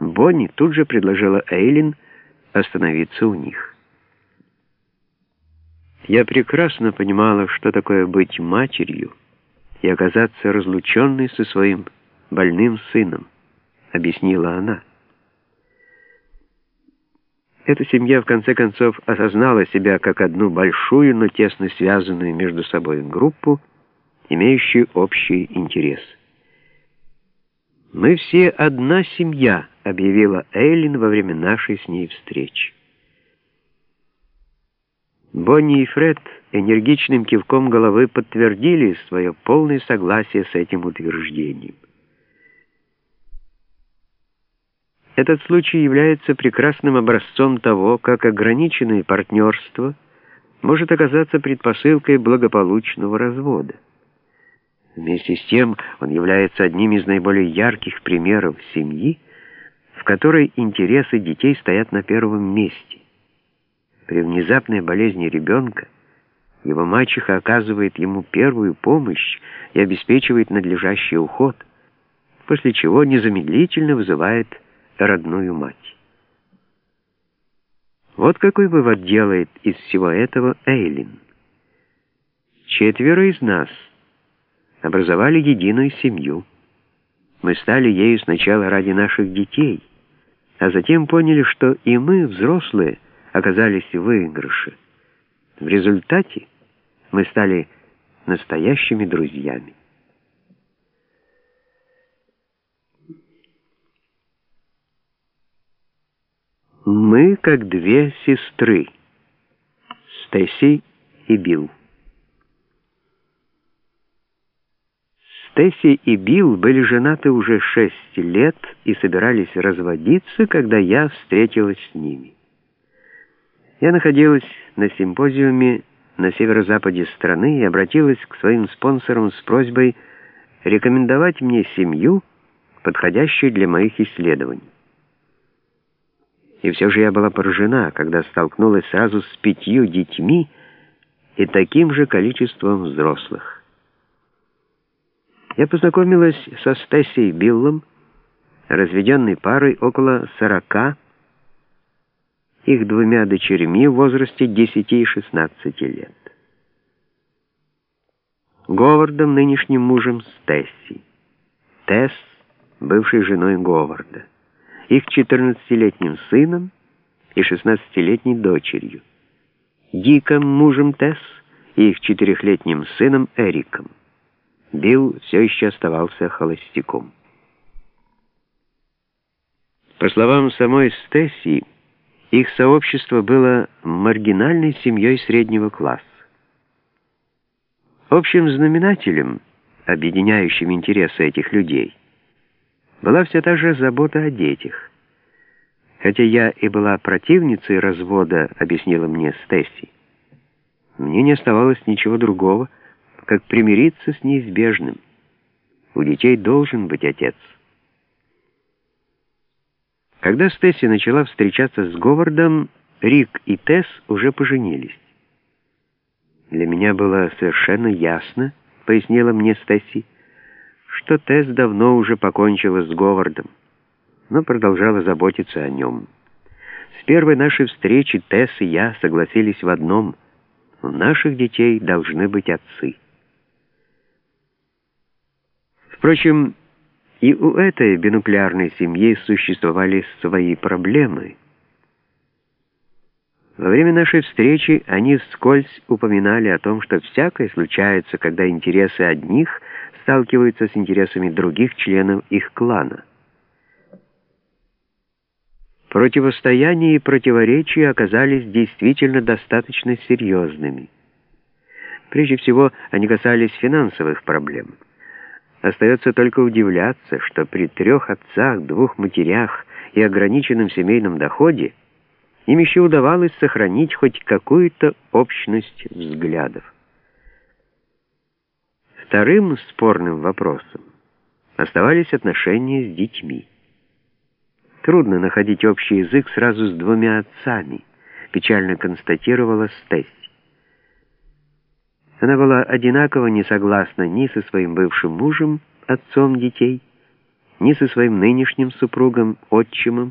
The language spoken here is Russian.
Бонни тут же предложила Эйлин остановиться у них. Я прекрасно понимала, что такое быть матерью и оказаться разлученной со своим больным сыном, объяснила она. Эта семья, в конце концов, осознала себя как одну большую, но тесно связанную между собой группу, имеющую общий интерес. «Мы все одна семья», — объявила Эйлин во время нашей с ней встречи. Бонни и Фред энергичным кивком головы подтвердили свое полное согласие с этим утверждением. Этот случай является прекрасным образцом того, как ограниченное партнерство может оказаться предпосылкой благополучного развода. Вместе с тем он является одним из наиболее ярких примеров семьи, которой интересы детей стоят на первом месте. При внезапной болезни ребенка его мачеха оказывает ему первую помощь и обеспечивает надлежащий уход, после чего незамедлительно вызывает родную мать. Вот какой вывод делает из всего этого Эйлин. Четверо из нас — образовали единую семью. Мы стали ею сначала ради наших детей, а затем поняли, что и мы, взрослые, оказались в выигрыше. В результате мы стали настоящими друзьями. Мы как две сестры, Стеси и Билл. Тесси и Билл были женаты уже шесть лет и собирались разводиться, когда я встретилась с ними. Я находилась на симпозиуме на северо-западе страны и обратилась к своим спонсорам с просьбой рекомендовать мне семью, подходящую для моих исследований. И все же я была поражена, когда столкнулась сразу с пятью детьми и таким же количеством взрослых. Я познакомилась со Стесией Биллом, разведенной парой около сорока, их двумя дочерьми в возрасте 10 и 16 лет. Говардом, нынешним мужем Стесси. Тесс, бывшей женой Говарда. Их 14-летним сыном и 16-летней дочерью. Диком, мужем Тесс, и их четырехлетним сыном Эриком. Билл все еще оставался холостяком. По словам самой Стесси, их сообщество было маргинальной семьей среднего класса. Общим знаменателем, объединяющим интересы этих людей, была все та же забота о детях. Хотя я и была противницей развода, объяснила мне Стесси, мне не оставалось ничего другого, как примириться с неизбежным. У детей должен быть отец. Когда Стесси начала встречаться с Говардом, Рик и Тесс уже поженились. Для меня было совершенно ясно, пояснила мне Стесси, что Тесс давно уже покончила с Говардом, но продолжала заботиться о нем. С первой нашей встречи Тесс и я согласились в одном — у наших детей должны быть отцы. Впрочем, и у этой бинуклеарной семьи существовали свои проблемы. Во время нашей встречи они вскользь упоминали о том, что всякое случается, когда интересы одних сталкиваются с интересами других членов их клана. Противостояние и противоречия оказались действительно достаточно серьезными. Прежде всего, они касались финансовых проблем. Остается только удивляться, что при трех отцах, двух матерях и ограниченном семейном доходе им еще удавалось сохранить хоть какую-то общность взглядов. Вторым спорным вопросом оставались отношения с детьми. Трудно находить общий язык сразу с двумя отцами, печально констатировала Стесси. Она была одинаково не согласна ни со своим бывшим мужем, отцом детей, ни со своим нынешним супругом, отчимом,